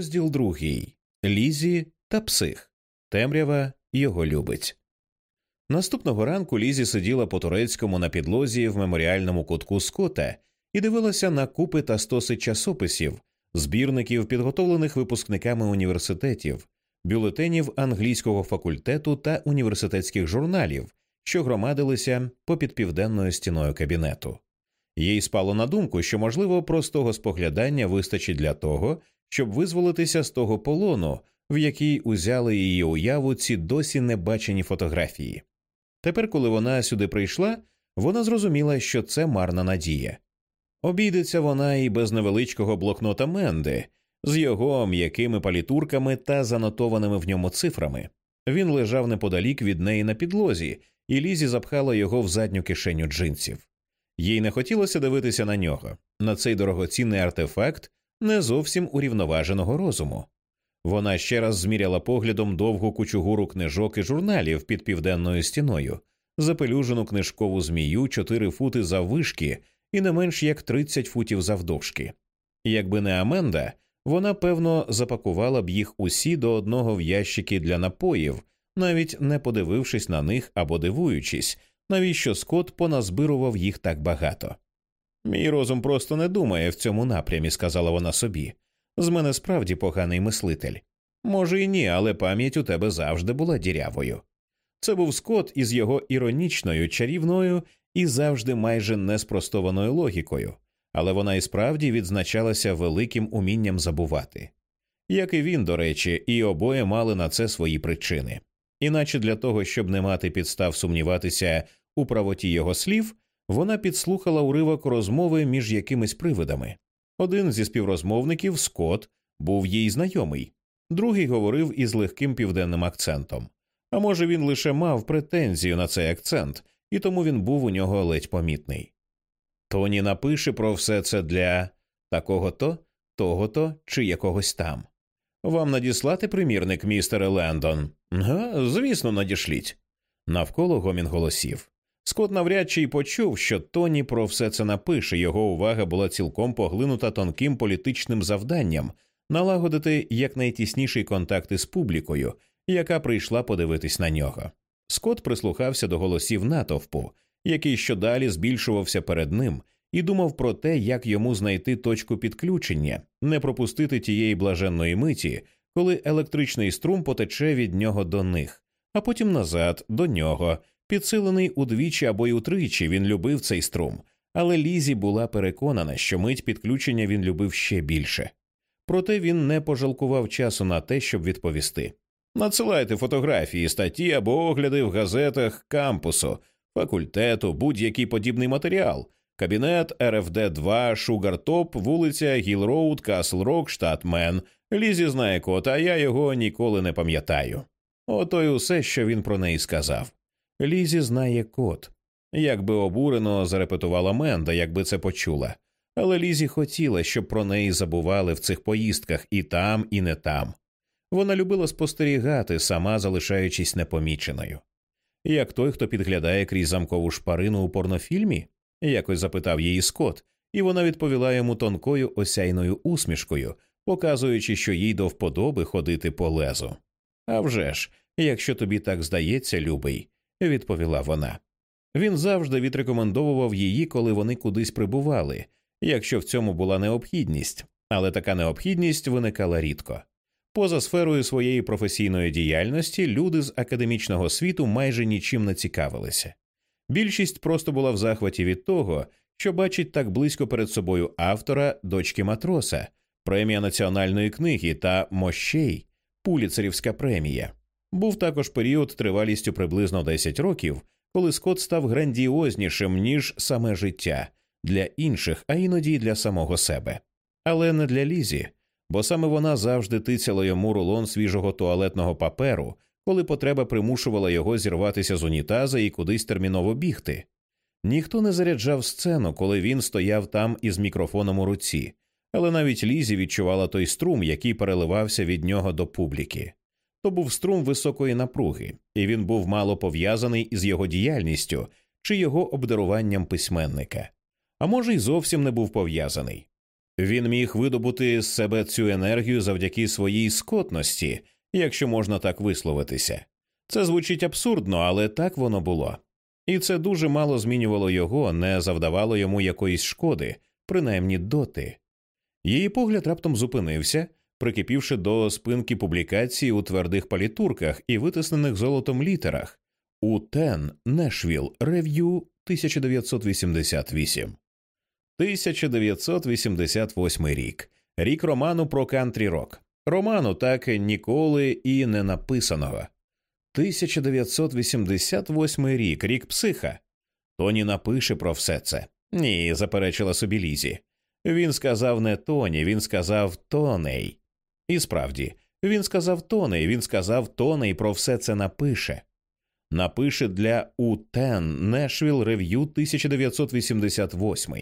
Розділ другий Лізі та псих. Темрява його любить. Наступного ранку Лізі сиділа по турецькому на підлозі в меморіальному кутку Скота і дивилася на купи та стоси часописів, збірників, підготовлених випускниками університетів, бюлетенів англійського факультету та університетських журналів, що громадилися попід південною стіною кабінету. Їй спало на думку, що, можливо, простого споглядання вистачить для того, щоб визволитися з того полону, в який узяли її уяву ці досі небачені фотографії. Тепер, коли вона сюди прийшла, вона зрозуміла, що це марна надія. Обійдеться вона і без невеличкого блокнота Менди, з його м'якими палітурками та занотованими в ньому цифрами. Він лежав неподалік від неї на підлозі, і Лізі запхала його в задню кишеню джинсів. Їй не хотілося дивитися на нього, на цей дорогоцінний артефакт не зовсім урівноваженого розуму. Вона ще раз зміряла поглядом довгу кучугуру книжок і журналів під південною стіною, запелюжену книжкову змію чотири фути заввишки і не менш як 30 футів завдовжки. Якби не Аменда, вона певно запакувала б їх усі до одного в ящики для напоїв, навіть не подивившись на них або дивуючись, навіщо Скот поназбирував їх так багато. Мій розум просто не думає в цьому напрямі, сказала вона собі. З мене справді поганий мислитель. Може, і ні, але пам'ять у тебе завжди була дірявою. Це був Скот із його іронічною, чарівною і завжди майже неспростованою логікою, але вона і справді відзначалася великим умінням забувати. Як і він, до речі, і обоє мали на це свої причини. Іначе для того, щоб не мати підстав сумніватися у правоті його слів, вона підслухала уривок розмови між якимись привидами. Один зі співрозмовників, Скот, був їй знайомий, другий говорив із легким південним акцентом. А може, він лише мав претензію на цей акцент, і тому він був у нього ледь помітний. Тоні напише про все це для такого то, того то чи якогось там. Вам надіслати примірник, містере Лендон? Га, звісно, надішліть. Навколо гомін голосів. Скот навряд чи й почув, що Тоні про все це напише. Його увага була цілком поглинута тонким політичним завданням налагодити якнайтісніший контакт із публікою, яка прийшла подивитись на нього. Скот прислухався до голосів натовпу, який щодалі збільшувався перед ним, і думав про те, як йому знайти точку підключення, не пропустити тієї блаженної миті, коли електричний струм потече від нього до них, а потім назад до нього. Підсилений удвічі або й утричі він любив цей струм, але Лізі була переконана, що мить підключення він любив ще більше. проте він не пожалкував часу на те, щоб відповісти. Надсилайте фотографії, статті або огляди в газетах кампусу, факультету, будь-який подібний матеріал. Кабінет РФД 2 Шугартоп, вулиця Гілроуд, Касл Рок, штат Мен. Лізі знає код, а я його ніколи не пам'ятаю. Ото й усе, що він про неї сказав. Лізі знає код. Як би обурено зарепетувала Менда, якби це почула. Але Лізі хотіла, щоб про неї забували в цих поїздках і там, і не там. Вона любила спостерігати, сама залишаючись непоміченою. Як той, хто підглядає крізь замкову шпарину у порнофільмі, якось запитав її Скот, і вона відповіла йому тонкою осяйною усмішкою, показуючи, що їй до вподоби ходити по лезу. «А вже ж, якщо тобі так здається, любий, відповіла вона. Він завжди відрекомендовував її, коли вони кудись прибували, якщо в цьому була необхідність, але така необхідність виникала рідко. Поза сферою своєї професійної діяльності люди з академічного світу майже нічим не цікавилися. Більшість просто була в захваті від того, що бачить так близько перед собою автора дочки матроса, премія національної книги та мощей, пуліцерівська премія. Був також період тривалістю приблизно 10 років, коли Скотт став грандіознішим ніж саме життя для інших, а іноді й для самого себе. Але не для Лізі, бо саме вона завжди тицяла йому рулон свіжого туалетного паперу, коли потреба примушувала його зірватися з унітаза і кудись терміново бігти. Ніхто не заряджав сцену, коли він стояв там із мікрофоном у руці, але навіть Лізі відчувала той струм, який переливався від нього до публіки. То був струм високої напруги, і він був мало пов'язаний із його діяльністю чи його обдаруванням письменника, а може, й зовсім не був пов'язаний. Він міг видобути з себе цю енергію завдяки своїй скотності, якщо можна так висловитися. Це звучить абсурдно, але так воно було. І це дуже мало змінювало його, не завдавало йому якоїсь шкоди, принаймні доти. Її погляд раптом зупинився, прикипівши до спинки публікації у твердих палітурках і витиснених золотом літерах у Тен Нешвіл Рев'ю 1988. 1988 рік. Рік роману про кантрі рок. Роману так ніколи і не написаного. 1988 рік, рік психа. Тоні напише про все це. Ні, заперечила собі Лізі. Він сказав не Тоні, він сказав Тоней. І справді, він сказав Тоней, він сказав Тоней про все це напише. Напише для Утен Нешвіл Рев'ю 1988,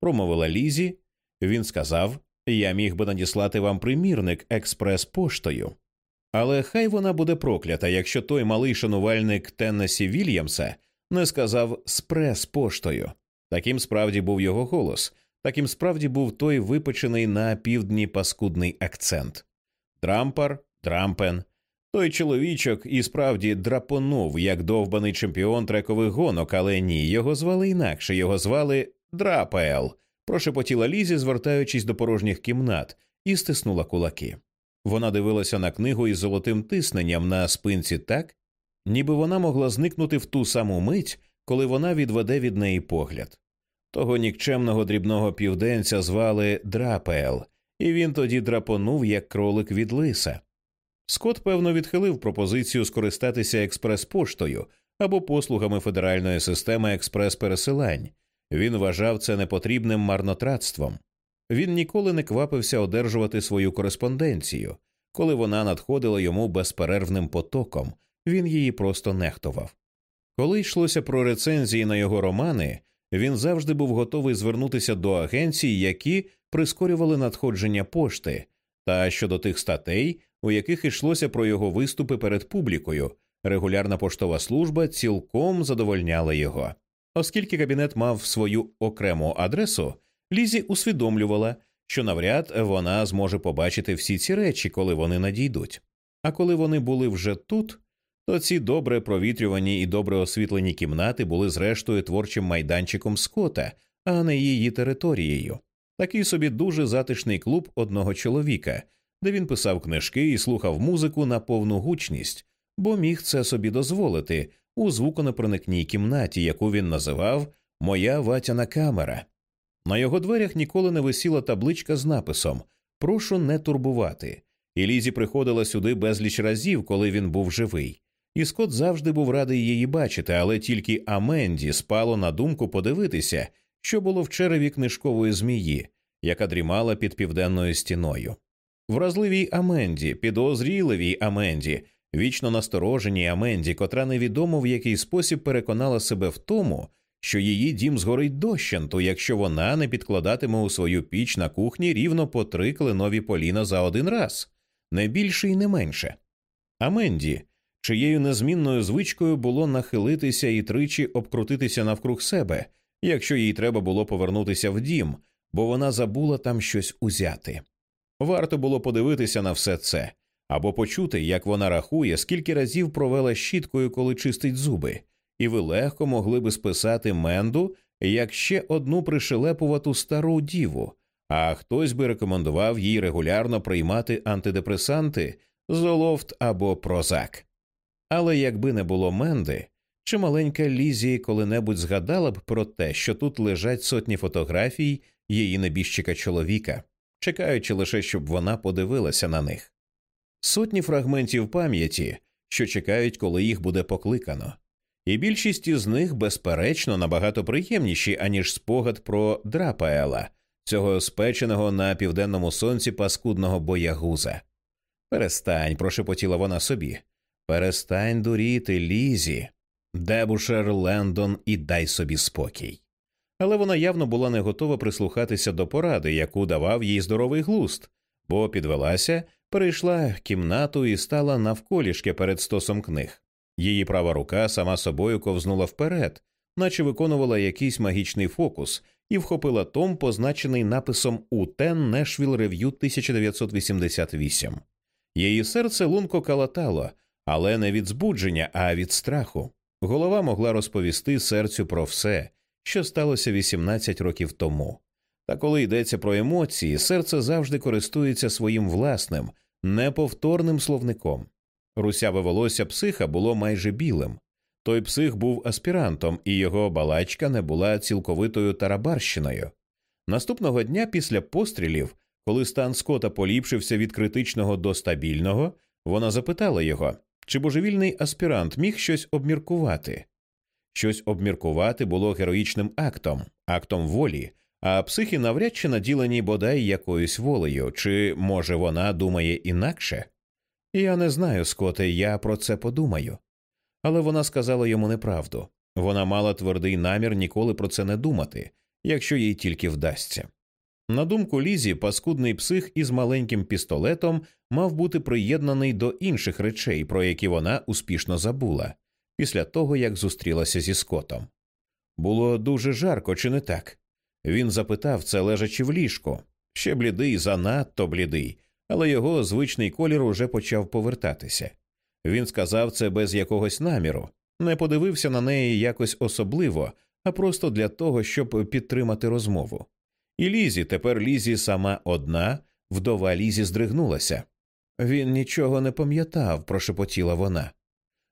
промовила Лізі. Він сказав Я міг би надіслати вам примірник експрес-поштою. Але хай вона буде проклята, якщо той малий шанувальник Теннесі Вільямса не сказав спрес поштою. Таким справді був його голос, таким справді був той випечений на півдні паскудний акцент. Дрампар, Дрампен. Той чоловічок і справді драпонув, як довбаний чемпіон трекових гонок, але ні, його звали інакше, його звали Драпел, прошепотіла Лізі, звертаючись до порожніх кімнат, і стиснула кулаки. Вона дивилася на книгу із золотим тисненням на спинці так, ніби вона могла зникнути в ту саму мить, коли вона відведе від неї погляд. Того нікчемного дрібного південця звали Драпел, і він тоді драпонув як кролик від лиса. Скот, певно, відхилив пропозицію скористатися експрес-поштою або послугами федеральної системи експрес-пересилань. Він вважав це непотрібним марнотратством. Він ніколи не квапився одержувати свою кореспонденцію. Коли вона надходила йому безперервним потоком, він її просто нехтував. Коли йшлося про рецензії на його романи, він завжди був готовий звернутися до агенцій, які прискорювали надходження пошти, та щодо тих статей, у яких йшлося про його виступи перед публікою, регулярна поштова служба цілком задовольняла його. Оскільки кабінет мав свою окрему адресу, Лізі усвідомлювала, що навряд вона зможе побачити всі ці речі, коли вони надійдуть. А коли вони були вже тут, то ці добре провітрювані і добре освітлені кімнати були зрештою творчим майданчиком Скота, а не її територією. Такий собі дуже затишний клуб одного чоловіка, де він писав книжки і слухав музику на повну гучність, бо міг це собі дозволити у звуконепроникній кімнаті, яку він називав Моя ватяна камера. На його дверях ніколи не висіла табличка з написом прошу не турбувати. І Лізі приходила сюди безліч разів, коли він був живий. І Скот завжди був радий її бачити, але тільки Аменді спало на думку подивитися, що було в череві книжкової змії, яка дрімала під південною стіною. Вразливій Аменді, підозріливій Аменді, вічно настороженій Аменді, котра невідомо в який спосіб переконала себе в тому, що її дім згорить дощенту, якщо вона не підкладатиме у свою піч на кухні рівно по три кленові поліна за один раз, не більше і не менше. Аменді, чиєю незмінною звичкою було нахилитися і тричі обкрутитися навкруг себе, якщо їй треба було повернутися в дім, бо вона забула там щось узяти. Варто було подивитися на все це або почути, як вона рахує, скільки разів провела щіткою, коли чистить зуби, і ви легко могли би списати Менду як ще одну пришелепувату стару діву, а хтось би рекомендував їй регулярно приймати антидепресанти, золофт або прозак. Але якби не було Менди, чи маленька Лізі коли-небудь згадала б про те, що тут лежать сотні фотографій її небіжчика чоловіка, чекаючи лише, щоб вона подивилася на них, сотні фрагментів пам'яті, що чекають, коли їх буде покликано, і більшість із них, безперечно, набагато приємніші, аніж спогад про Драпаела, цього спеченого на південному сонці паскудного боягуза. Перестань, прошепотіла вона собі. Перестань дуріти, Лізі, Дебушер, Лендон і дай собі спокій. Але вона явно була не готова прислухатися до поради, яку давав їй здоровий глуст, бо підвелася, перейшла кімнату і стала навколішки перед стосом книг. Її права рука сама собою ковзнула вперед, наче виконувала якийсь магічний фокус, і вхопила том, позначений написом «Утен Нешвіл Рев'ю 1988». Її серце лунко калатало, але не від збудження, а від страху. Голова могла розповісти серцю про все, що сталося 18 років тому. Та коли йдеться про емоції, серце завжди користується своїм власним, неповторним словником. Русяве волосся психа було майже білим. Той псих був аспірантом, і його балачка не була цілковитою тарабарщиною. Наступного дня після пострілів, коли стан Скота поліпшився від критичного до стабільного, вона запитала його, чи божевільний аспірант міг щось обміркувати. Щось обміркувати було героїчним актом, актом волі, а психи навряд чи наділені бодай якоюсь волею, чи, може, вона думає інакше? Я не знаю, Скоте, я про це подумаю. Але вона сказала йому неправду вона мала твердий намір ніколи про це не думати, якщо їй тільки вдасться. На думку Лізі, паскудний псих із маленьким пістолетом мав бути приєднаний до інших речей, про які вона успішно забула, після того як зустрілася зі скотом. Було дуже жарко, чи не так? Він запитав це лежачи в ліжку. Ще блідий, занадто блідий, але його звичний колір уже почав повертатися. Він сказав це без якогось наміру, не подивився на неї якось особливо, а просто для того, щоб підтримати розмову. І Лізі, тепер Лізі сама одна, вдова Лізі здригнулася. Він нічого не пам'ятав, прошепотіла вона.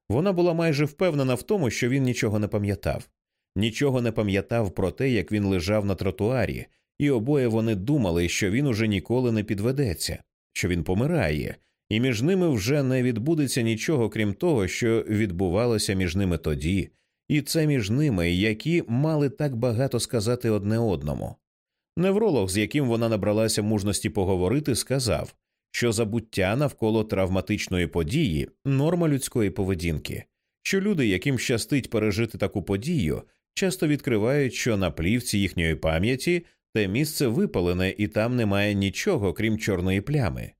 Вона була майже впевнена в тому, що він нічого не пам'ятав, нічого не пам'ятав про те, як він лежав на тротуарі, і обоє вони думали, що він уже ніколи не підведеться, що він помирає, і між ними вже не відбудеться нічого, крім того, що відбувалося між ними тоді, і це між ними, які мали так багато сказати одне одному. Невролог, з яким вона набралася мужності поговорити, сказав, що забуття навколо травматичної події норма людської поведінки, що люди, яким щастить пережити таку подію, часто відкривають, що на плівці їхньої пам'яті те місце випалене і там немає нічого, крім чорної плями.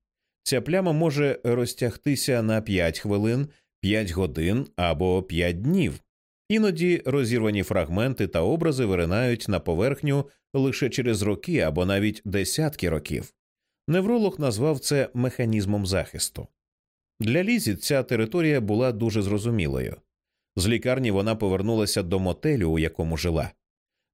Ця пляма може розтягтися на 5 хвилин, 5 годин або 5 днів. Іноді розірвані фрагменти та образи виринають на поверхню лише через роки або навіть десятки років. Невролог назвав це механізмом захисту. Для Лізі ця територія була дуже зрозумілою. З лікарні вона повернулася до мотелю, у якому жила.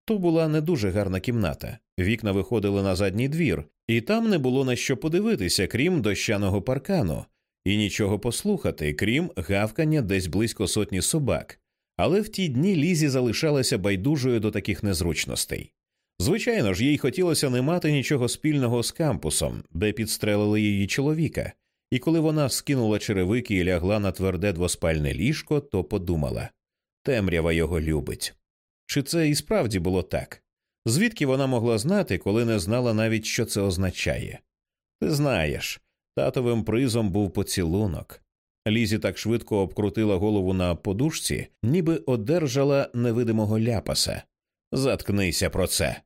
То була не дуже гарна кімната. Вікна виходили на задній двір, і там не було на що подивитися, крім дощаного паркану, і нічого послухати, крім гавкання десь близько сотні собак. Але в ті дні Лізі залишалася байдужою до таких незручностей. Звичайно ж, їй хотілося не мати нічого спільного з кампусом, де підстрелили її чоловіка, і коли вона скинула черевики і лягла на тверде двоспальне ліжко, то подумала темрява його любить. Чи це і справді було так? Звідки вона могла знати, коли не знала навіть, що це означає? Ти знаєш, татовим призом був поцілунок. Лізі так швидко обкрутила голову на подушці, ніби одержала невидимого ляпаса. Заткнися про це.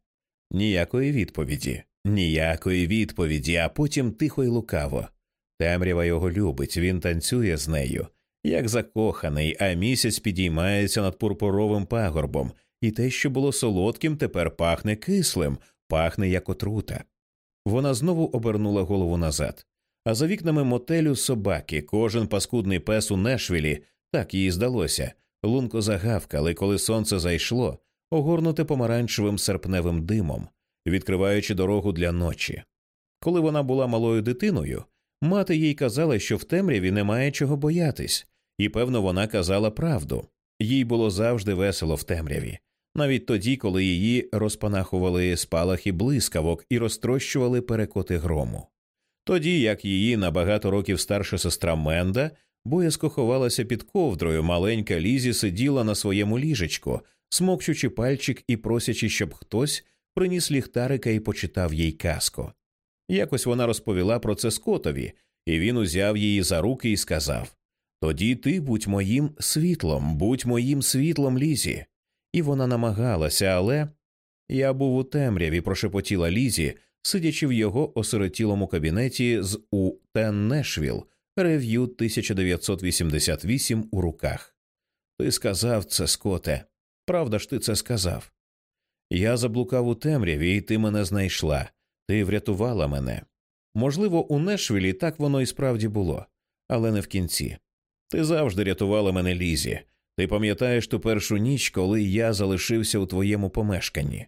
Ніякої відповіді, ніякої відповіді, а потім тихо й лукаво. Темрява його любить, він танцює з нею, як закоханий, а місяць підіймається над пурпуровим пагорбом, і те, що було солодким, тепер пахне кислим, пахне як отрута. Вона знову обернула голову назад. А за вікнами мотелю собаки, кожен паскудний пес у Нешвілі, так їй здалося, лунко загавкали, коли сонце зайшло, огорнуте помаранчевим серпневим димом, відкриваючи дорогу для ночі. Коли вона була малою дитиною, мати їй казала, що в темряві немає чого боятись, і певно, вона казала правду. Їй було завжди весело в темряві, навіть тоді, коли її розпанахували спалахи блискавок і розтрощували перекоти грому. Тоді як її на багато років старша сестра Менда боязко ховалася під ковдрою, маленька Лізі сиділа на своєму ліжечку, смокчучи пальчик і просячи, щоб хтось приніс ліхтарика і почитав їй казку. Якось вона розповіла про це Скотові, і він узяв її за руки і сказав Тоді ти будь моїм світлом, будь моїм світлом, Лізі. І вона намагалася, але я був у темряві, прошепотіла Лізі, сидячи в його осиротілому кабінеті з у Тен Нешвіл, рев'ю 1988 у руках. Ти сказав це, Скоте. Правда ж ти це сказав? Я заблукав у темряві, і ти мене знайшла. Ти врятувала мене. Можливо, у Нешвілі так воно і справді було, але не в кінці. Ти завжди рятувала мене Лізі. Ти пам'ятаєш ту першу ніч, коли я залишився у твоєму помешканні.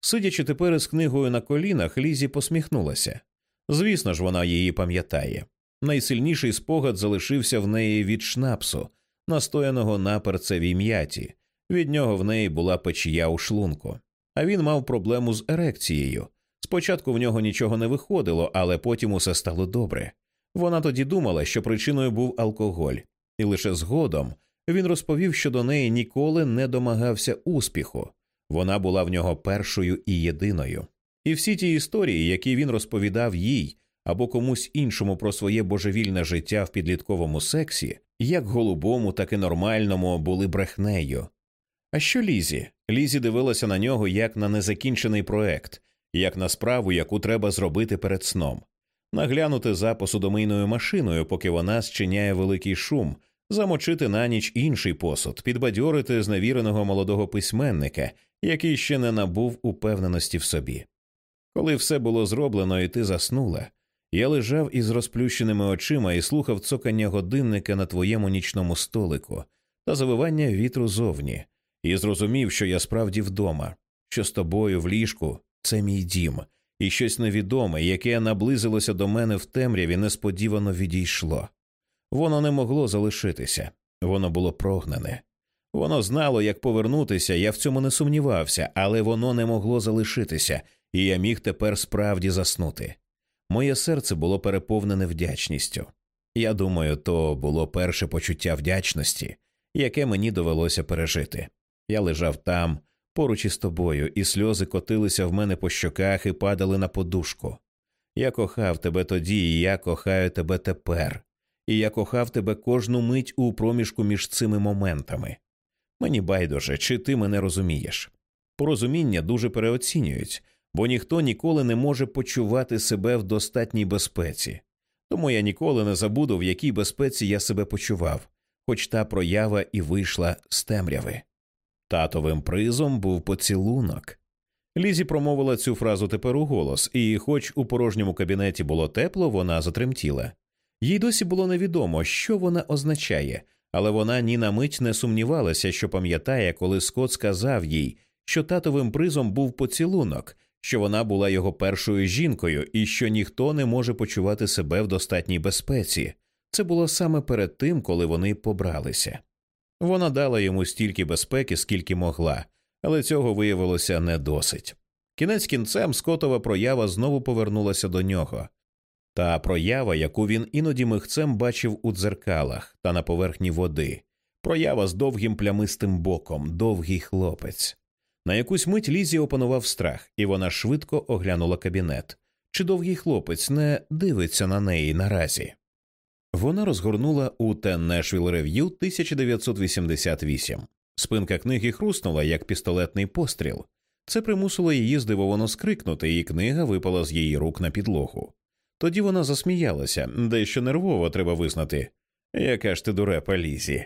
Сидячи тепер із книгою на колінах, Лізі посміхнулася. Звісно ж, вона її пам'ятає. Найсильніший спогад залишився в неї від шнапсу, настояного на перцевій м'яті. Від нього в неї була печія у шлунку. А він мав проблему з ерекцією. Спочатку в нього нічого не виходило, але потім усе стало добре. Вона тоді думала, що причиною був алкоголь, і лише згодом він розповів, що до неї ніколи не домагався успіху. Вона була в нього першою і єдиною. І всі ті історії, які він розповідав їй або комусь іншому про своє божевільне життя в підлітковому сексі, як голубому, так і нормальному, були брехнею. А що Лізі? Лізі дивилася на нього як на незакінчений проект, як на справу, яку треба зробити перед сном, наглянути за посудомийною машиною, поки вона зчиняє великий шум, замочити на ніч інший посуд, підбадьорити зневіреного молодого письменника, який ще не набув упевненості в собі. Коли все було зроблено, і ти заснула, я лежав із розплющеними очима і слухав цокання годинника на твоєму нічному столику та завивання вітру зовні, і зрозумів, що я справді вдома, що з тобою в ліжку це мій дім, і щось невідоме, яке наблизилося до мене в темряві, несподівано відійшло. Воно не могло залишитися, воно було прогнане. Воно знало, як повернутися, я в цьому не сумнівався, але воно не могло залишитися, і я міг тепер справді заснути. Моє серце було переповнене вдячністю. Я думаю, то було перше почуття вдячності, яке мені довелося пережити. Я лежав там, поруч із тобою, і сльози котилися в мене по щоках і падали на подушку. Я кохав тебе тоді, і я кохаю тебе тепер, і я кохав тебе кожну мить у проміжку між цими моментами. Мені байдуже, чи ти мене розумієш. Порозуміння дуже переоцінюють, бо ніхто ніколи не може почувати себе в достатній безпеці. Тому я ніколи не забуду, в якій безпеці я себе почував, хоч та проява і вийшла з темряви. Татовим призом був поцілунок. Лізі промовила цю фразу тепер у голос, і, хоч у порожньому кабінеті було тепло, вона затремтіла. Їй досі було невідомо, що вона означає, але вона ні на мить не сумнівалася, що пам'ятає, коли Скот сказав їй, що татовим призом був поцілунок, що вона була його першою жінкою і що ніхто не може почувати себе в достатній безпеці. Це було саме перед тим, коли вони побралися. Вона дала йому стільки безпеки, скільки могла, але цього виявилося не досить. Кінець кінцем скотова проява знову повернулася до нього. Та проява, яку він іноді михцем бачив у дзеркалах та на поверхні води, проява з довгим плямистим боком, довгий хлопець. На якусь мить Лізі опанував страх, і вона швидко оглянула кабінет. Чи довгий хлопець не дивиться на неї наразі? Вона розгорнула у Ten Nashville Review 1988. Спинка книги хруснула, як пістолетний постріл. Це примусило її здивовано скрикнути, і книга випала з її рук на підлогу. Тоді вона засміялася, дещо нервово треба визнати. Яка ж ти дурепа Лізі.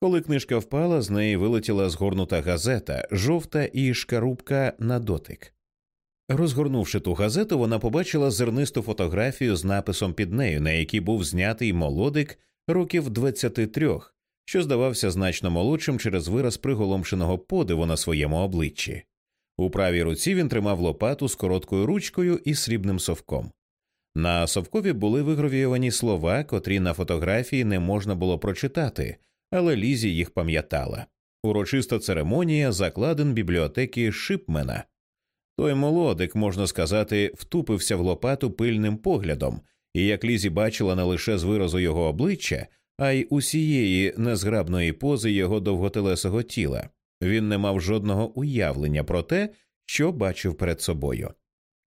Коли книжка впала, з неї вилетіла згорнута газета, жовта і шкарубка на дотик. Розгорнувши ту газету, вона побачила зернисту фотографію з написом під нею, на якій був знятий молодик років 23, що здавався значно молодшим через вираз приголомшеного подиву на своєму обличчі. У правій руці він тримав лопату з короткою ручкою і срібним совком. На совкові були вигравіювані слова, котрі на фотографії не можна було прочитати, але Лізі їх пам'ятала. Урочиста церемонія закладен бібліотеки Шипмена. Той молодик, можна сказати, втупився в лопату пильним поглядом, і як Лізі бачила не лише з виразу його обличчя, а й усієї незграбної пози його довготелесого тіла. Він не мав жодного уявлення про те, що бачив перед собою.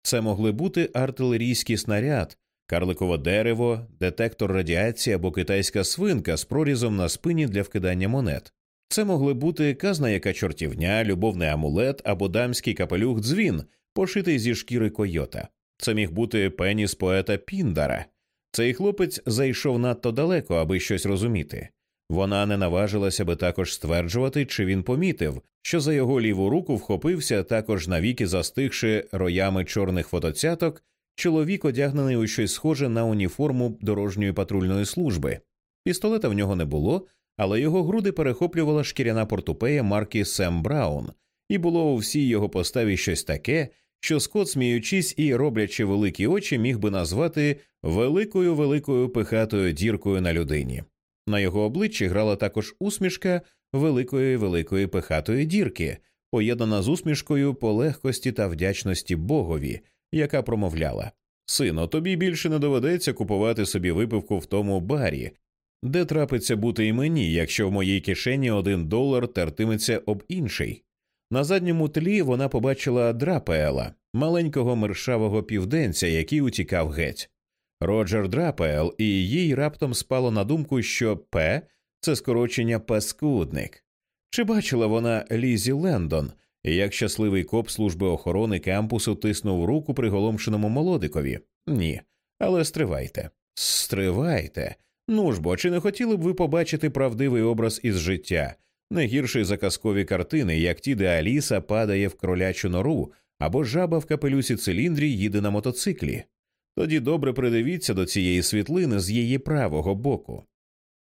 Це могли бути артилерійський снаряд, карликове дерево, детектор радіації або китайська свинка з прорізом на спині для вкидання монет. Це могли бути казна яка чортівня, любовний амулет або дамський капелюх дзвін, пошитий зі шкіри койота. Це міг бути пеніс поета Піндара. Цей хлопець зайшов надто далеко, аби щось розуміти. Вона не наважилася би також стверджувати, чи він помітив, що за його ліву руку вхопився, також навіки застигши роями чорних фотоцяток, чоловік, одягнений у щось схоже на уніформу дорожньої патрульної служби. Пістолета в нього не було, але його груди перехоплювала шкіряна портупея марки Сем Браун, і було у всій його поставі щось таке, що Скот, сміючись і роблячи великі очі, міг би назвати великою великою пихатою діркою на людині. На його обличчі грала також усмішка великої великої пихатої дірки, поєднана з усмішкою по легкості та вдячності Богові, яка промовляла Сину, тобі більше не доведеться купувати собі випивку в тому барі, де трапиться бути і мені, якщо в моїй кишені один долар тертиметься об інший. На задньому тлі вона побачила Драпела, маленького мершавого південця, який утікав геть. Роджер Драпел, і їй раптом спало на думку, що П це скорочення паскудник. Чи бачила вона Лізі Лендон, як щасливий коп служби охорони кампусу тиснув руку приголомшеному молодикові? Ні. Але стривайте, стривайте. Ну ж бо, чи не хотіли б ви побачити правдивий образ із життя, не гірший за казкові картини, як ті, де Аліса падає в кролячу нору або жаба в капелюсі циліндрі їде на мотоциклі? Тоді добре придивіться до цієї світлини з її правого боку.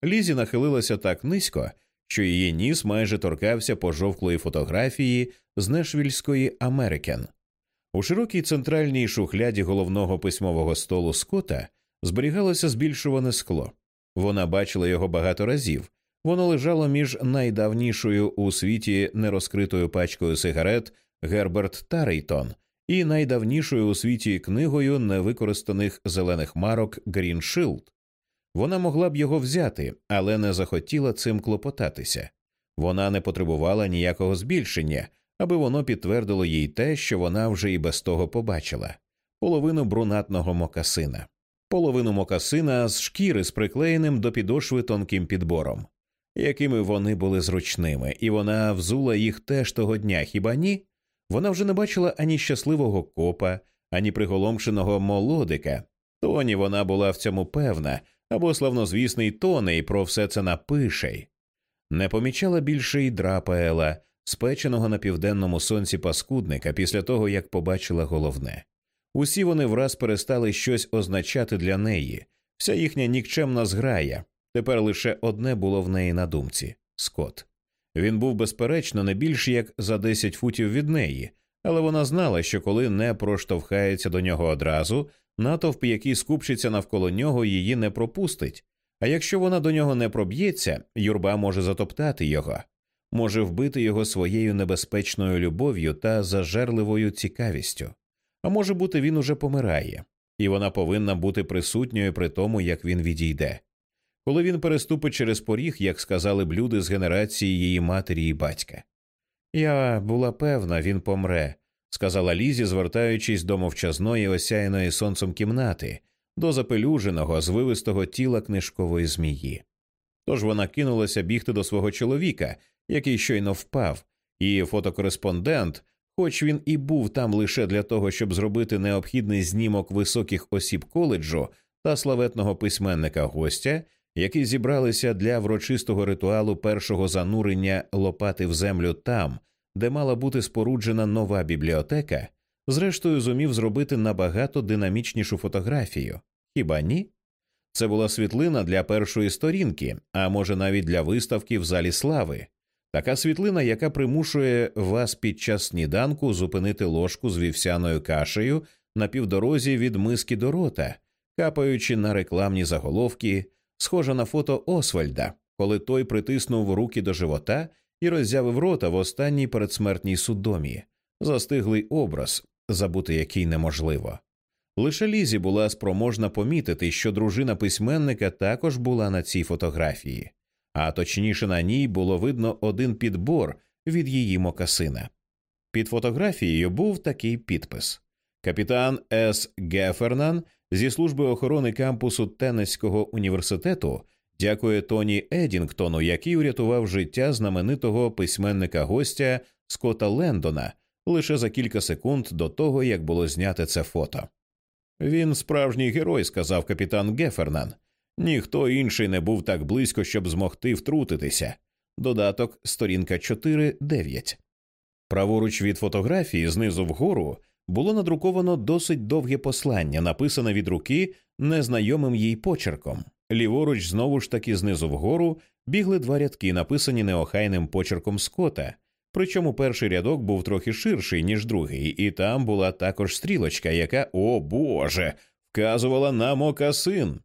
Лізі нахилилася так низько, що її ніс майже торкався пожовклої фотографії з Нешвільської Америкен. У широкій центральній шухляді головного письмового столу Скота зберігалося збільшуване скло. Вона бачила його багато разів. Воно лежало між найдавнішою у світі нерозкритою пачкою сигарет Герберт Тарейтон і найдавнішою у світі книгою невикористаних зелених марок Shield. Вона могла б його взяти, але не захотіла цим клопотатися. Вона не потребувала ніякого збільшення, аби воно підтвердило їй те, що вона вже і без того побачила половину брунатного мокасина, половину мокасина з шкіри з приклеєним до підошви тонким підбором, якими вони були зручними, і вона взула їх теж того дня, хіба ні? Вона вже не бачила ані щасливого копа, ані приголомшеного молодика. Тоні вона була в цьому певна, або славнозвісний Тоней про все це напише. Не помічала більше й драпаела, спеченого на південному сонці паскудника після того, як побачила головне. Усі вони враз перестали щось означати для неї, вся їхня нікчемна зграя. Тепер лише одне було в неї на думці Скот. Він був, безперечно, не більш як за 10 футів від неї, але вона знала, що коли не проштовхається до нього одразу, натовп, який скупчиться навколо нього, її не пропустить. А якщо вона до нього не проб'ється, юрба може затоптати його. може вбити його своєю небезпечною любов'ю та зажерливою цікавістю. А може бути, він уже помирає, і вона повинна бути присутньою при тому, як він відійде. Коли він переступить через поріг, як сказали б люди з генерації її матері і батька. Я була певна, він помре, сказала Лізі, звертаючись до мовчазної, осяяної сонцем кімнати, до запелюженого, звивистого тіла книжкової змії. Тож вона кинулася бігти до свого чоловіка, який щойно впав, і фотокореспондент, хоч він і був там лише для того, щоб зробити необхідний знімок високих осіб коледжу та славетного письменника гостя, які зібралися для врочистого ритуалу першого занурення лопати в землю там, де мала бути споруджена нова бібліотека, зрештою зумів зробити набагато динамічнішу фотографію. Хіба ні? Це була світлина для першої сторінки, а може навіть для виставки в залі слави. Така світлина, яка примушує вас під час сніданку зупинити ложку з вівсяною кашею на півдорозі від миски до рота, капаючи на рекламні заголовки, схожа на фото Освальда, коли той притиснув руки до живота і роззявив рота в останній передсмертній судомі, застиглий образ, забути який неможливо. Лише Лізі була спроможна помітити, що дружина письменника також була на цій фотографії, а точніше на ній було видно один підбор від її мокасина. Під фотографією був такий підпис Капітан С. Гефернан зі служби охорони кампусу Теннесського університету дякує Тоні Едінгтону, який урятував життя знаменитого письменника гостя Скотта Лендона лише за кілька секунд до того, як було зняте це фото. Він справжній герой, сказав капітан Гефернан. Ніхто інший не був так близько, щоб змогти втрутитися. Додаток сторінка 4.9. Праворуч від фотографії знизу вгору було надруковано досить довге послання, написане від руки незнайомим їй почерком. Ліворуч, знову ж таки, знизу вгору бігли два рядки, написані неохайним почерком Скота. Причому перший рядок був трохи ширший, ніж другий, і там була також стрілочка, яка, о Боже, вказувала на мокасин.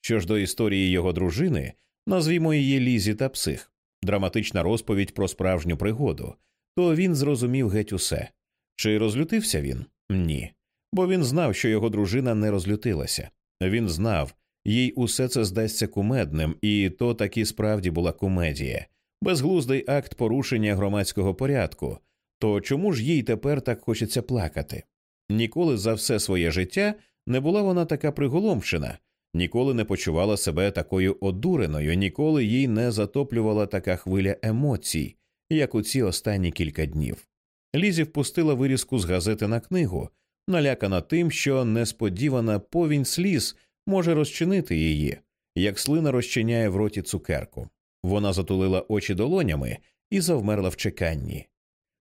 Що ж до історії його дружини, назвімо її Лізі та псих, драматична розповідь про справжню пригоду, то він зрозумів геть усе. Чи розлютився він? Ні. Бо він знав, що його дружина не розлютилася. Він знав, їй усе це здасться кумедним, і то таки справді була комедія, безглуздий акт порушення громадського порядку. То чому ж їй тепер так хочеться плакати? Ніколи за все своє життя не була вона така приголомшена, ніколи не почувала себе такою одуреною, ніколи їй не затоплювала така хвиля емоцій, як у ці останні кілька днів. Лізі впустила вирізку з газети на книгу, налякана тим, що несподівана повінь сліз може розчинити її, як слина розчиняє в роті цукерку. Вона затулила очі долонями і завмерла в чеканні.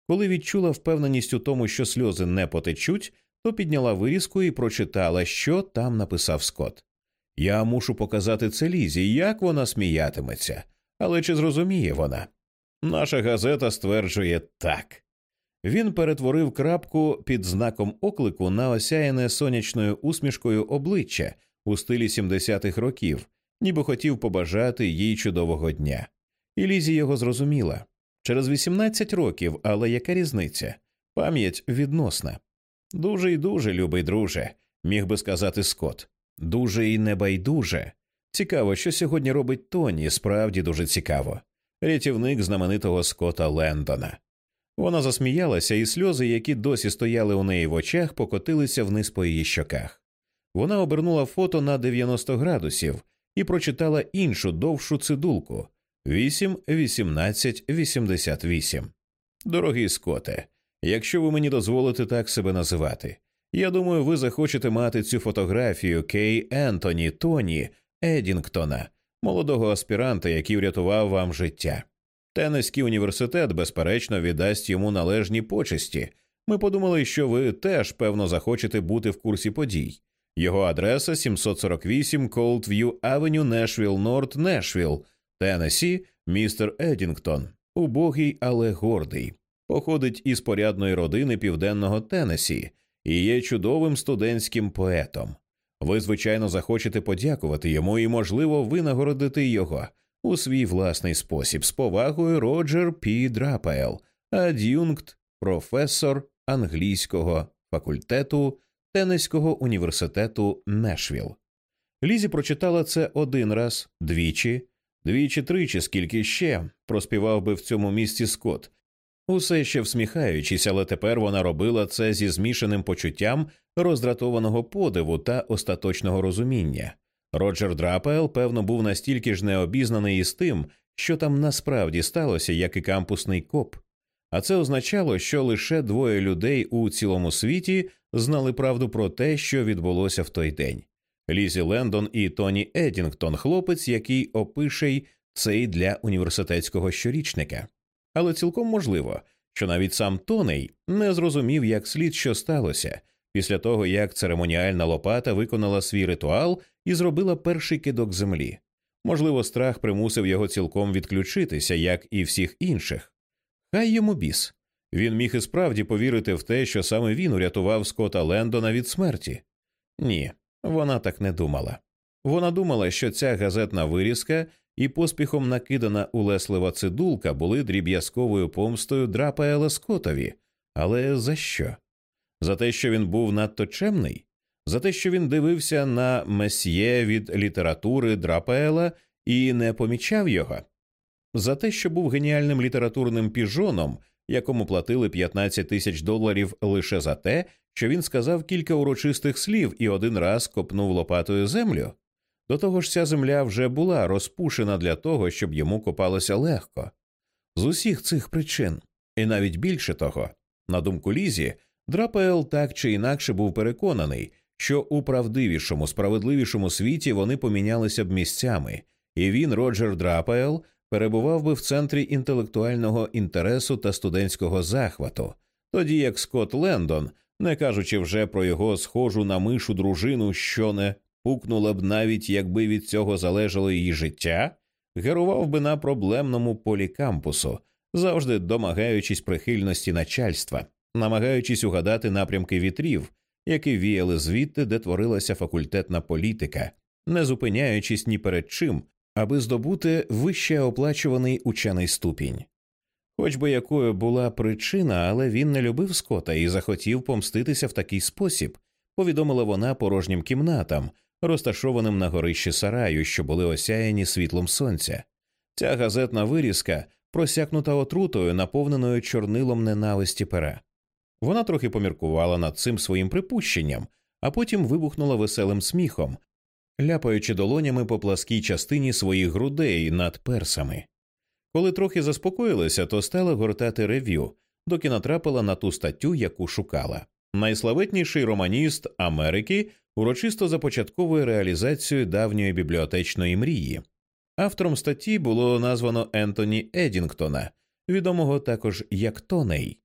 Коли відчула впевненість у тому, що сльози не потечуть, то підняла вирізку і прочитала, що там написав Скот. Я мушу показати це Лізі, як вона сміятиметься, але чи зрозуміє вона? Наша газета стверджує так. Він перетворив крапку під знаком оклику на осяяне сонячною усмішкою обличчя у стилі 70-х років, ніби хотів побажати їй чудового дня. І Лізі його зрозуміла через 18 років, але яка різниця? Пам'ять відносна. Дуже й дуже, любий друже, міг би сказати Скот. Дуже і небайдуже. Цікаво, що сьогодні робить Тоні, справді дуже цікаво. Рятівник знаменитого Скота Лендона. Вона засміялася, і сльози, які досі стояли у неї в очах, покотилися вниз по її щоках. Вона обернула фото на 90 градусів і прочитала іншу довшу цидулку 8, 18, 88. Дорогий Скоте, якщо ви мені дозволите так себе називати, я думаю, ви захочете мати цю фотографію Кей Ентоні Тоні Едінгтона, молодого аспіранта, який врятував вам життя. Теннеський університет, безперечно, віддасть йому належні почесті. Ми подумали, що ви теж, певно, захочете бути в курсі подій. Його адреса 748 Coldview Avenue, Нешвіл, Норт, Нешвіл, Теннессі, містер Едінгтон, убогий, але гордий. Походить із порядної родини південного Теннессі і є чудовим студентським поетом. Ви, звичайно, захочете подякувати йому і, можливо, винагородити його, у свій власний спосіб з повагою Роджер Пі Драпел, ад'юнкт, професор англійського факультету Теннеського університету Нешвіл. Лізі прочитала це один раз, двічі, двічі тричі, скільки ще проспівав би в цьому місці Скотт, усе ще всміхаючись, але тепер вона робила це зі змішаним почуттям роздратованого подиву та остаточного розуміння. Роджер Драпел, певно, був настільки ж необізнаний із тим, що там насправді сталося, як і кампусний коп. А це означало, що лише двоє людей у цілому світі знали правду про те, що відбулося в той день. Лізі Лендон і Тоні Едінгтон, хлопець, який опише й цей для університетського щорічника. Але цілком можливо, що навіть сам Тоней не зрозумів як слід, що сталося, після того як церемоніальна лопата виконала свій ритуал і зробила перший кидок землі. Можливо, страх примусив його цілком відключитися, як і всіх інших. Хай йому біс. Він міг і справді повірити в те, що саме він урятував Скота Лендона від смерті. Ні, вона так не думала. Вона думала, що ця газетна вирізка і поспіхом накидана улеслива цидулка були дріб'язковою помстою Драпаела Скотові. Але за що? За те, що він був надто чемний? За те, що він дивився на месьє від літератури Драпаела і не помічав його? За те, що був геніальним літературним піжоном, якому платили 15 тисяч доларів лише за те, що він сказав кілька урочистих слів і один раз копнув лопатою землю. До того ж, ця земля вже була розпушена для того, щоб йому копалося легко. З усіх цих причин, і навіть більше того, на думку Лізі, Драпел так чи інакше був переконаний, що у правдивішому, справедливішому світі вони помінялися б місцями, і він, Роджер Драпел, перебував би в центрі інтелектуального інтересу та студентського захвату, тоді як Скотт Лендон, не кажучи вже про його схожу на мишу дружину, що не пукнула б навіть якби від цього залежало її життя, герував би на проблемному полі кампусу, завжди домагаючись прихильності начальства, намагаючись угадати напрямки вітрів, які віяли звідти, де творилася факультетна політика, не зупиняючись ні перед чим, аби здобути вище оплачуваний учений ступінь. Хоч би якою була причина, але він не любив скота і захотів помститися в такий спосіб, повідомила вона порожнім кімнатам, розташованим на горищі сараю, що були осяяні світлом сонця. Ця газетна вирізка просякнута отрутою, наповненою чорнилом ненависті пера. Вона трохи поміркувала над цим своїм припущенням, а потім вибухнула веселим сміхом, ляпаючи долонями по пласкій частині своїх грудей над персами. Коли трохи заспокоїлася, то стала гортати рев'ю, доки натрапила на ту статтю, яку шукала. Найславетніший романіст Америки урочисто започатковує реалізацію давньої бібліотечної мрії. Автором статті було названо Ентоні Едінгтона, відомого також як Тоней.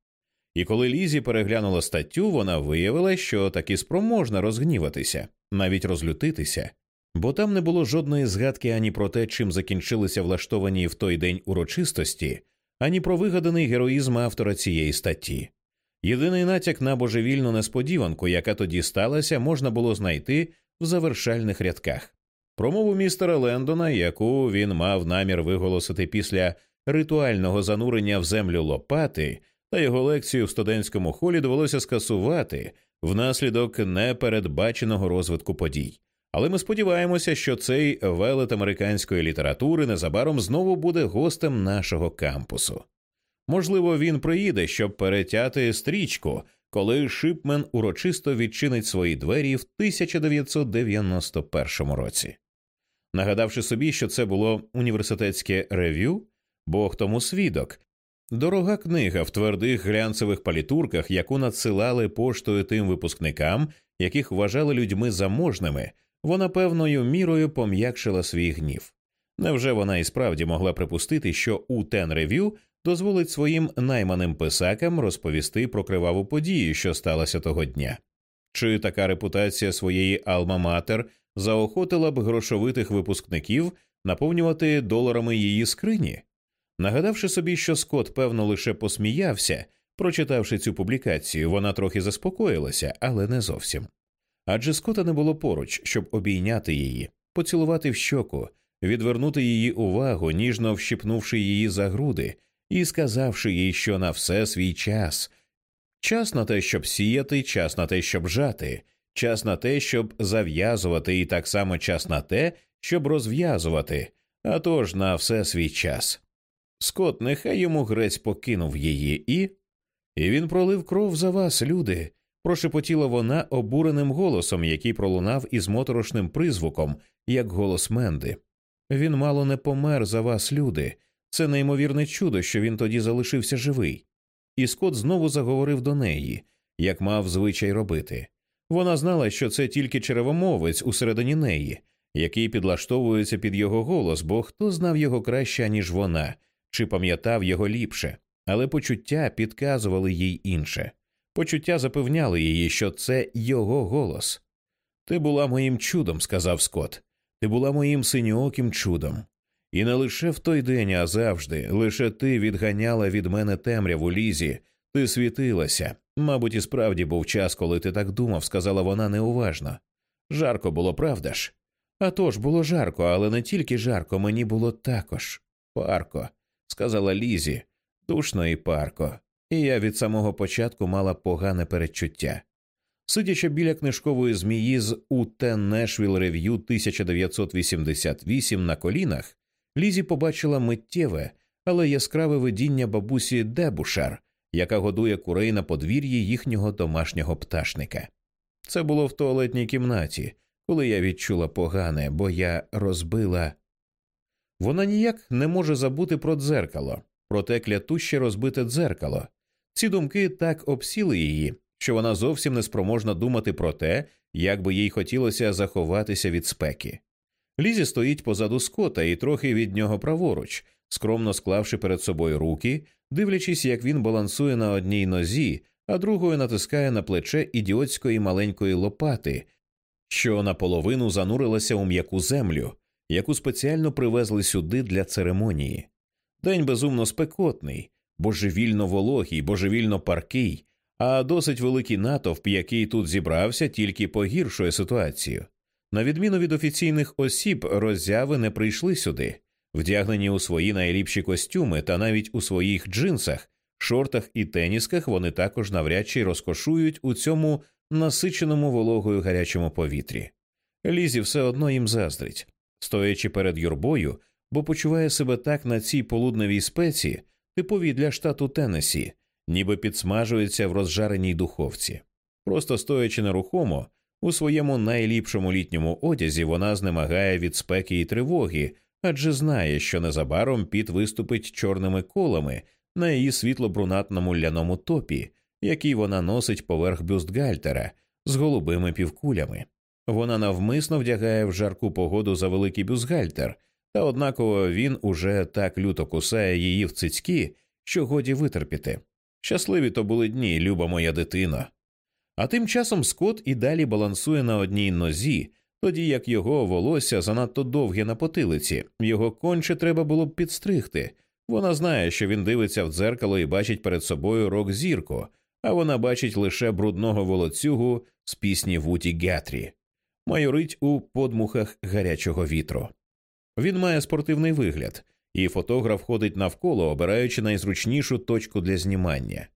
І коли Лізі переглянула статтю, вона виявила, що таки спроможна розгніватися, навіть розлютитися, бо там не було жодної згадки ані про те, чим закінчилися влаштовані в той день урочистості, ані про вигаданий героїзм автора цієї статті. Єдиний натяк на божевільну несподіванку, яка тоді сталася, можна було знайти в завершальних рядках. Промову містера Лендона, яку він мав намір виголосити після ритуального занурення в землю лопати, та його лекцію в студентському холі довелося скасувати внаслідок непередбаченого розвитку подій. Але ми сподіваємося, що цей велет американської літератури незабаром знову буде гостем нашого кампусу. Можливо, він приїде, щоб перетяти стрічку, коли Шипмен урочисто відчинить свої двері в 1991 році. Нагадавши собі, що це було університетське рев'ю, Бог тому свідок, дорога книга в твердих глянцевих палітурках, яку надсилали поштою тим випускникам, яких вважали людьми заможними, вона певною мірою пом'якшила свій гнів. Невже вона і справді могла припустити, що у Тен Рев'ю дозволить своїм найманим писакам розповісти про криваву подію, що сталася того дня? Чи така репутація своєї Алма-Матер заохотила б грошовитих випускників наповнювати доларами її скрині? Нагадавши собі, що Скотт, певно, лише посміявся, прочитавши цю публікацію, вона трохи заспокоїлася, але не зовсім. Адже Скотта не було поруч, щоб обійняти її, поцілувати в щоку, відвернути її увагу, ніжно вщипнувши її за груди і сказавши їй, що на все свій час, час на те, щоб сіяти, час на те, щоб жати, час на те, щоб зав'язувати, і так само час на те, щоб розв'язувати, а тож на все свій час. Скот, нехай йому грець покинув її і. І він пролив кров за вас, люди, прошепотіла вона обуреним голосом, який пролунав із моторошним призвуком, як голос Менди. Він мало не помер за вас, люди. Це неймовірне чудо, що він тоді залишився живий. І Скот знову заговорив до неї, як мав звичай робити. Вона знала, що це тільки черевомовець усередині неї, який підлаштовується під його голос, бо хто знав його краще, ніж вона, чи пам'ятав його ліпше, але почуття підказували їй інше. Почуття запевняли її, що це його голос. Ти була моїм чудом, сказав Скот. Ти була моїм синьооким чудом. І не лише в той день, а завжди, лише ти відганяла від мене темряву лізі, ти світилася. Мабуть, і справді був час, коли ти так думав, сказала вона неуважно. Жарко було, правда ж? «А тож, було жарко, але не тільки жарко, мені було також. Парко, сказала Лізі, душно і парко, і я від самого початку мала погане передчуття. Сидячи біля книжкової змії з УТ Нешвіл Рев'ю 1988 на колінах, Лізі побачила миттєве, але яскраве видіння бабусі Дебушар, яка годує курей на подвір'ї їхнього домашнього пташника. Це було в туалетній кімнаті, коли я відчула погане, бо я розбила. Вона ніяк не може забути про дзеркало, про те клятуще розбите дзеркало. Ці думки так обсіли її, що вона зовсім не спроможна думати про те, як би їй хотілося заховатися від спеки. Лізі стоїть позаду скота і трохи від нього праворуч, скромно склавши перед собою руки, дивлячись, як він балансує на одній нозі, а другою натискає на плече ідіотської маленької лопати, що наполовину занурилася у м'яку землю, яку спеціально привезли сюди для церемонії. День безумно спекотний, божевільно вологий, божевільно паркий, а досить великий натовп, який тут зібрався, тільки погіршує ситуацію. На відміну від офіційних осіб, роззяви не прийшли сюди, вдягнені у свої найліпші костюми та навіть у своїх джинсах, шортах і тенісках вони також навряд чи розкошують у цьому насиченому вологою гарячому повітрі. Лізі все одно їм заздрить, стоячи перед юрбою, бо почуває себе так на цій полудневій спеці, типовій для штату Теннесі, ніби підсмажується в розжареній духовці. Просто стоячи нерухомо, у своєму найліпшому літньому одязі вона знемагає від спеки і тривоги, адже знає, що незабаром піт виступить чорними колами на її світло-брунатному ляному топі, який вона носить поверх бюстгальтера з голубими півкулями. Вона навмисно вдягає в жарку погоду за великий бюстгальтер, та однаково він уже так люто кусає її в цицьки, що годі витерпіти. Щасливі то були дні, люба моя дитина. А тим часом Скот і далі балансує на одній нозі, тоді як його волосся занадто довге на потилиці, його конче треба було б підстригти. Вона знає, що він дивиться в дзеркало і бачить перед собою рок зірку, а вона бачить лише брудного волоцюгу з пісні Вуті Гятрі, майорить у подмухах гарячого вітру. Він має спортивний вигляд, і фотограф ходить навколо, обираючи найзручнішу точку для знімання.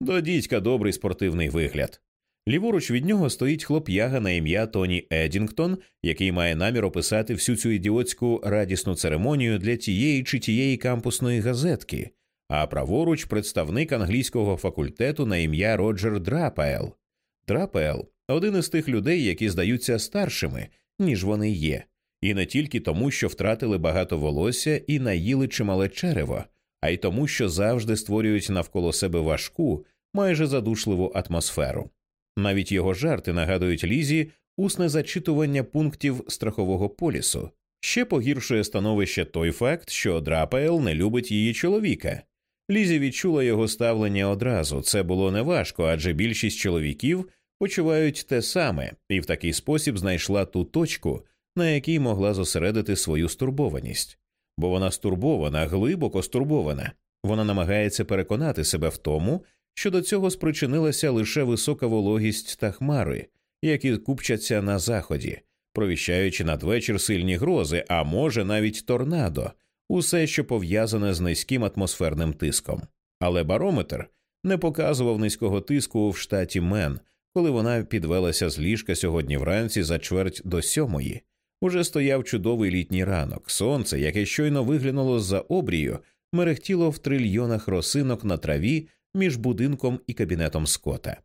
До дідька добрий спортивний вигляд. Ліворуч від нього стоїть хлоп'яга на ім'я Тоні Едінгтон, який має намір описати всю цю ідіотську радісну церемонію для тієї чи тієї кампусної газетки, а праворуч представник англійського факультету на ім'я Роджер Драпаел. Драпаел один із тих людей, які здаються старшими, ніж вони є, і не тільки тому, що втратили багато волосся і наїли чимале черево, а й тому, що завжди створюють навколо себе важку, майже задушливу атмосферу. Навіть його жарти нагадують Лізі усне зачитування пунктів страхового полісу. Ще погіршує становище той факт, що Драпаел не любить її чоловіка. Лізі відчула його ставлення одразу. Це було неважко, адже більшість чоловіків почувають те саме, і в такий спосіб знайшла ту точку, на якій могла зосередити свою стурбованість. Бо вона стурбована, глибоко стурбована. Вона намагається переконати себе в тому, що до цього спричинилася лише висока вологість та хмари, які купчаться на заході, провіщаючи надвечір сильні грози, а може навіть торнадо, усе, що пов'язане з низьким атмосферним тиском. Але барометр не показував низького тиску в штаті Мен, коли вона підвелася з ліжка сьогодні вранці за чверть до сьомої. Уже стояв чудовий літній ранок. Сонце, яке щойно виглянуло за обрію, мерехтіло в трильйонах росинок на траві між будинком і кабінетом Скота.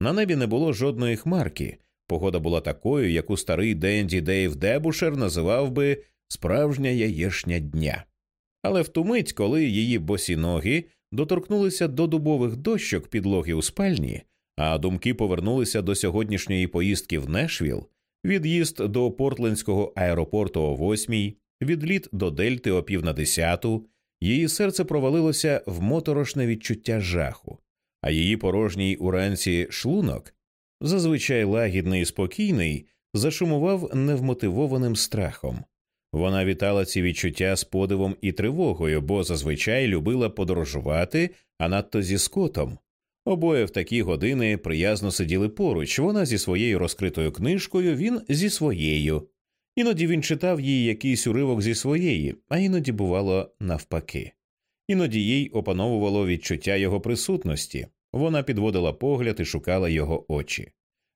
На небі не було жодної хмарки. Погода була такою, яку старий Денді Дейв Дебушер називав би справжня яєшня дня. Але в ту мить, коли її босі ноги доторкнулися до дубових дощок підлоги у спальні, а думки повернулися до сьогоднішньої поїздки в Нешвіл, від'їзд до Портлендського аеропорту о восьмій, відліт до Дельти о пів на десяту, її серце провалилося в моторошне відчуття жаху, а її порожній уранці шлунок, зазвичай лагідний і спокійний, зашумував невмотивованим страхом. Вона вітала ці відчуття з подивом і тривогою, бо зазвичай любила подорожувати, а надто зі скотом. Обоє в такі години приязно сиділи поруч, вона зі своєю розкритою книжкою, він зі своєю. Іноді він читав їй якийсь уривок зі своєї, а іноді бувало навпаки. Іноді їй опановувало відчуття його присутності, вона підводила погляд і шукала його очі,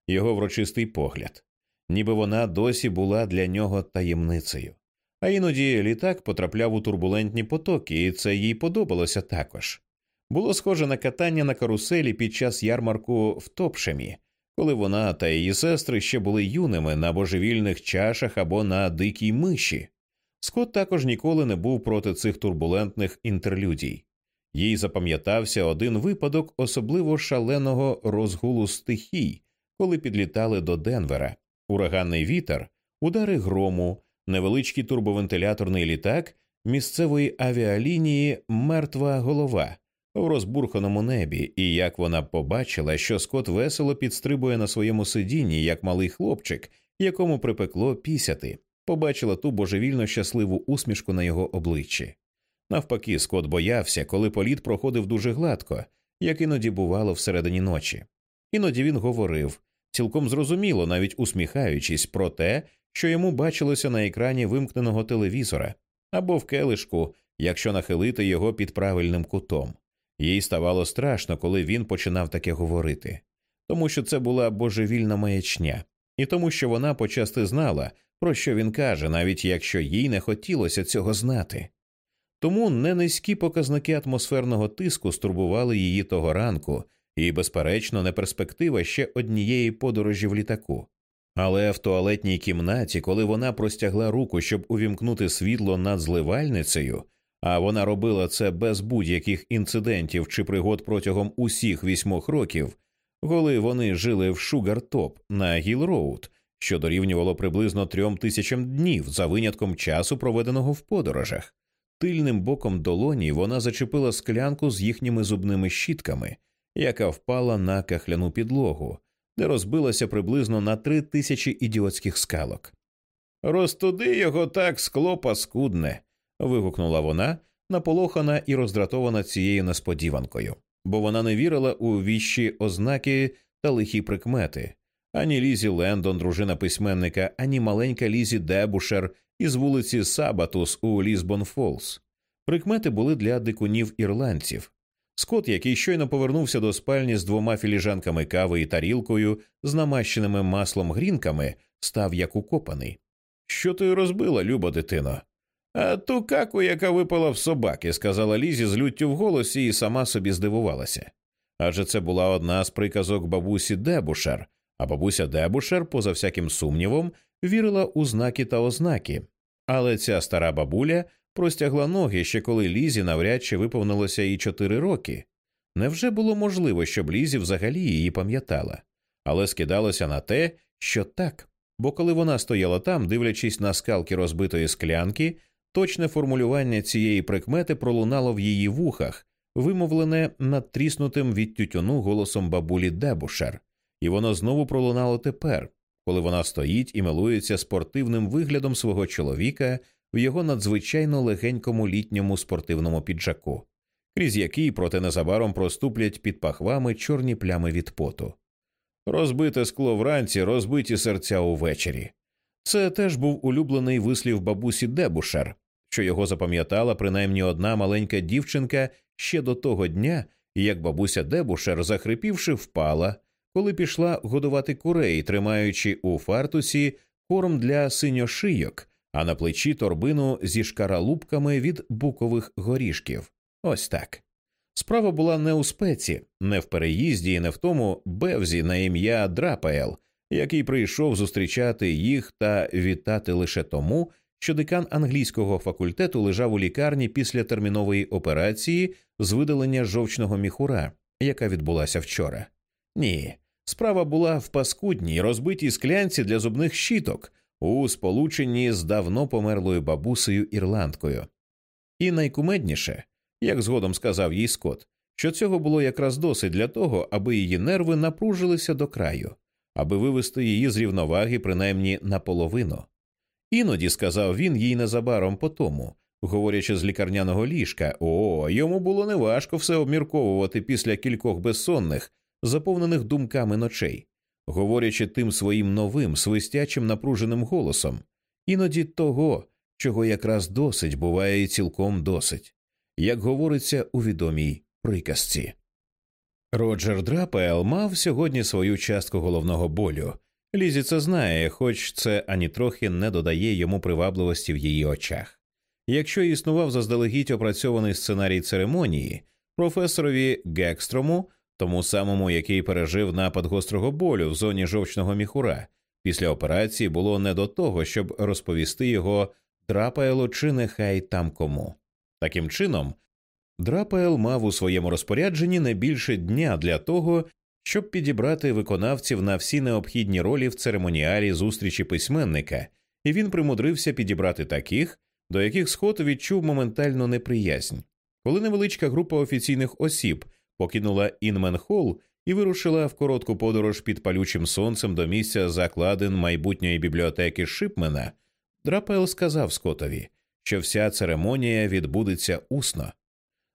його врочистий погляд, ніби вона досі була для нього таємницею. А іноді літак потрапляв у турбулентні потоки, і це їй подобалося також. Було схоже на катання на каруселі під час ярмарку в Топшемі, коли вона та її сестри ще були юними на божевільних чашах або на дикій миші. Скот також ніколи не був проти цих турбулентних інтерлюдій. Їй запам'ятався один випадок особливо шаленого розгулу стихій, коли підлітали до Денвера, ураганний вітер, удари грому, невеличкий турбовентиляторний літак місцевої авіалінії Мертва голова в розбурханому небі, і як вона побачила, що Скот весело підстрибує на своєму сидінні, як малий хлопчик, якому припекло пісяти, побачила ту божевільно щасливу усмішку на його обличчі. Навпаки, Скот боявся, коли політ проходив дуже гладко, як іноді бувало всередині ночі. Іноді він говорив, цілком зрозуміло, навіть усміхаючись, про те, що йому бачилося на екрані вимкненого телевізора або в келишку, якщо нахилити його під правильним кутом. Їй ставало страшно, коли він починав таке говорити, тому що це була божевільна маячня, і тому, що вона почасти знала, про що він каже, навіть якщо їй не хотілося цього знати. Тому не низькі показники атмосферного тиску стурбували її того ранку, і, безперечно, не перспектива ще однієї подорожі в літаку. Але в туалетній кімнаті, коли вона простягла руку, щоб увімкнути світло над зливальницею, а вона робила це без будь-яких інцидентів чи пригод протягом усіх вісьмох років, коли вони жили в Шугар-Топ-Гіл-Роуд, що дорівнювало приблизно трьом тисячам днів за винятком часу, проведеного в подорожах. Тильним боком долоні вона зачепила склянку з їхніми зубними щітками, яка впала на кахляну підлогу, де розбилася приблизно на три тисячі ідіотських скалок. Розтуди його так скло паскудне. Вигукнула вона, наполохана і роздратована цією несподіванкою, бо вона не вірила у віщі ознаки та лихі прикмети. Ані Лізі Лендон, дружина письменника, ані маленька Лізі Дебушер із вулиці Сабатус у Лізбон Фолс. Прикмети були для дикунів ірландців. Скот, який щойно повернувся до спальні з двома філіжанками кави і тарілкою з намащеними маслом грінками, став як укопаний. Що ти розбила, люба дитино? А ту каку, яка випала в собаки, сказала Лізі з люттю в голосі, і сама собі здивувалася. Адже це була одна з приказок бабусі Дебушер, а бабуся Дебушер, поза всяким сумнівом, вірила у знаки та ознаки. Але ця стара бабуля простягла ноги ще коли Лізі навряд чи виповнилося і чотири роки. Невже було можливо, щоб Лізі взагалі її пам'ятала, але скидалося на те, що так, бо коли вона стояла там, дивлячись на скалки розбитої склянки, точне формулювання цієї прикмети пролунало в її вухах, вимовлене надтріснутим від тютюну голосом бабулі Дебушер, і воно знову пролунало тепер, коли вона стоїть і милується спортивним виглядом свого чоловіка в його надзвичайно легенькому літньому спортивному піджаку, крізь який проте незабаром проступлять під пахвами чорні плями від поту. Розбите скло вранці, розбиті серця увечері. Це теж був улюблений вислів бабусі Дебушер, що його запам'ятала принаймні одна маленька дівчинка ще до того дня, як бабуся Дебушер, захрипівши, впала, коли пішла годувати курей, тримаючи у фартусі корм для синьошийок, а на плечі торбину зі шкаралупками від букових горішків. Ось так. Справа була не у спеці, не в переїзді і не в тому бевзі на ім'я Драпаел, який прийшов зустрічати їх та вітати лише тому, що декан англійського факультету лежав у лікарні після термінової операції з видалення жовчного міхура, яка відбулася вчора. Ні, справа була в паскудній розбитій склянці для зубних щіток у сполученні з давно померлою бабусею ірландкою. І найкумедніше, як згодом сказав їй Скотт, що цього було якраз досить для того, аби її нерви напружилися до краю, аби вивести її з рівноваги принаймні наполовину. Іноді сказав він їй незабаром по тому, говорячи з лікарняного ліжка, о, йому було неважко все обмірковувати після кількох безсонних, заповнених думками ночей, говорячи тим своїм новим, свистячим напруженим голосом, іноді того, чого якраз досить буває і цілком досить, як говориться у відомій приказці. Роджер Драпел мав сьогодні свою частку головного болю. Лізі це знає, хоч це ані не додає йому привабливості в її очах. Якщо існував заздалегідь опрацьований сценарій церемонії, професорові Гекстрому, тому самому, який пережив напад гострого болю в зоні жовчного міхура, після операції було не до того, щоб розповісти його Драпаелу чи нехай там кому. Таким чином, Драпаел мав у своєму розпорядженні не більше дня для того, щоб підібрати виконавців на всі необхідні ролі в церемоніалі зустрічі письменника, і він примудрився підібрати таких, до яких Скот відчув моментальну неприязнь. Коли невеличка група офіційних осіб покинула Інмен-Хол і вирушила в коротку подорож під палючим сонцем до місця закладин майбутньої бібліотеки Шипмена, Драпел сказав Скотові, що вся церемонія відбудеться усно.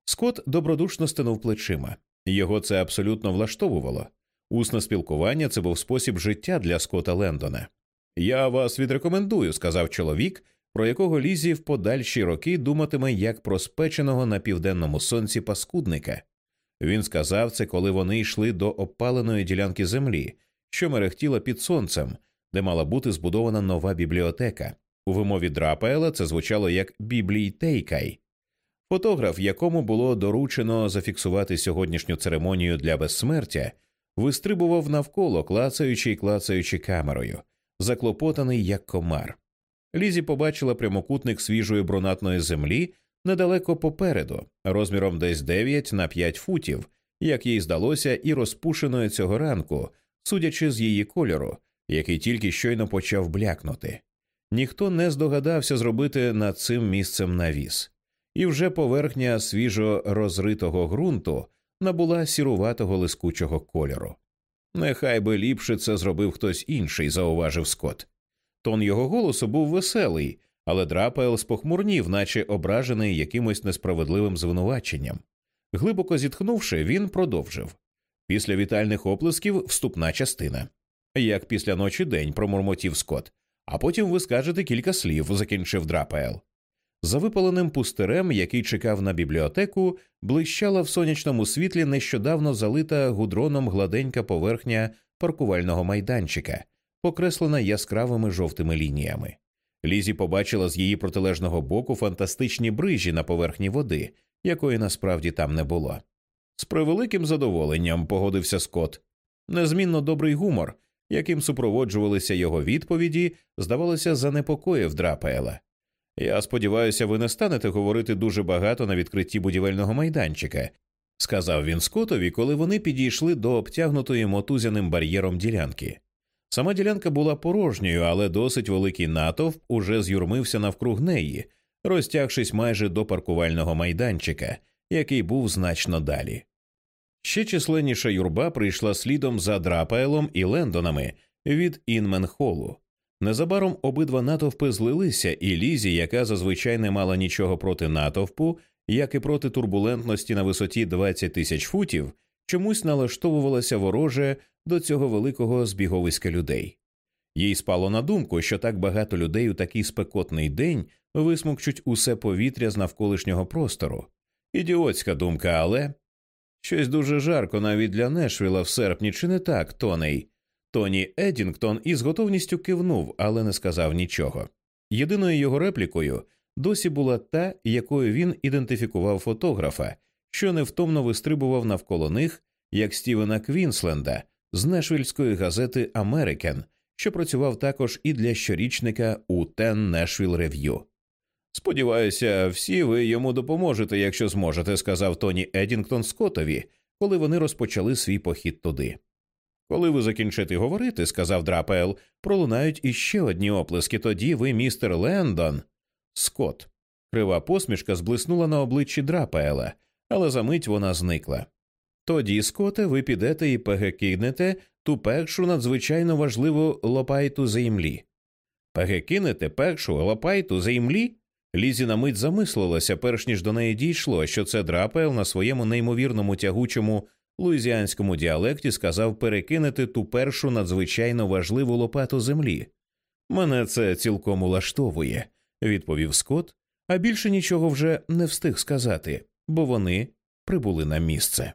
Скот добродушно стинув плечима. Його це абсолютно влаштовувало. Усне спілкування це був спосіб життя для Скота Лендона. Я вас відрекомендую, сказав чоловік, про якого Лізі в подальші роки думатиме як про спеченого на південному сонці паскудника. Він сказав це, коли вони йшли до опаленої ділянки землі, що мерехтіла під сонцем, де мала бути збудована нова бібліотека. У вимові Драпаела це звучало як біблійтейкай. Фотограф, якому було доручено зафіксувати сьогоднішню церемонію для безсмертя, вистрибував навколо, клацаючи й клацаючи камерою, заклопотаний як комар. Лізі побачила прямокутник свіжої брунатної землі недалеко попереду, розміром десь 9 на 5 футів, як їй здалося, і розпушеною цього ранку, судячи з її кольору, який тільки щойно почав блякнути. Ніхто не здогадався зробити над цим місцем навіс і вже поверхня свіжо розритого ґрунту набула сіруватого лискучого кольору. Нехай би ліпше це зробив хтось інший, зауважив Скотт. Тон його голосу був веселий, але Драпел спохмурнів, наче ображений якимось несправедливим звинуваченням. Глибоко зітхнувши, він продовжив після вітальних оплесків вступна частина. Як після ночі день промурмотів Скотт, а потім ви скажете кілька слів, закінчив Драпел. За випаленим пустирем, який чекав на бібліотеку, блищала в сонячному світлі нещодавно залита гудроном гладенька поверхня паркувального майданчика, покреслена яскравими жовтими лініями. Лізі побачила з її протилежного боку фантастичні брижі на поверхні води, якої насправді там не було. З превеликим задоволенням погодився Скотт. Незмінно добрий гумор, яким супроводжувалися його відповіді, здавалося, занепокоїв Драпела. Я сподіваюся, ви не станете говорити дуже багато на відкритті будівельного майданчика, сказав він Скотові, коли вони підійшли до обтягнутої мотузяним бар'єром ділянки. Сама ділянка була порожньою, але досить великий натовп уже з'юрмився навкруг неї, розтягшись майже до паркувального майданчика, який був значно далі. Ще численніша юрба прийшла слідом за Драпаелом і Лендонами від Інменхолу. Незабаром обидва натовпи злилися, і Лізі, яка зазвичай не мала нічого проти натовпу, як і проти турбулентності на висоті 20 тисяч футів, чомусь налаштовувалася вороже до цього великого збіговиська людей. Їй спало на думку, що так багато людей у такий спекотний день висмокчуть усе повітря з навколишнього простору. Ідіотська думка, але щось дуже жарко навіть для Нешвіла в серпні, чи не так, Тоней? Тоні Едінгтон із готовністю кивнув, але не сказав нічого. Єдиною його реплікою досі була та, якою він ідентифікував фотографа, що невтомно вистрибував навколо них, як Стівена Квінсленда з Нешвільської газети Америкен, що працював також і для щорічника U-Tenn Nashville Review. Сподіваюся, всі ви йому допоможете, якщо зможете, сказав Тоні Едінгтон Скотові, коли вони розпочали свій похід туди. Коли ви закінчите говорити, сказав Драпел, пролунають іще одні оплески. Тоді ви, містер Лендон. Скот. Крива посмішка зблиснула на обличчі Драпела, але за мить вона зникла. Тоді, Скоте, ви підете і пегекинете ту першу надзвичайно важливу лопайту землі. Пегекинете першу лопайту землі? Лізі на мить замислилася, перш ніж до неї дійшло, що це драпел на своєму неймовірному тягучому луїзіанському діалекті сказав перекинути ту першу надзвичайно важливу лопату землі. Мене це цілком улаштовує, відповів Скотт, а більше нічого вже не встиг сказати, бо вони прибули на місце.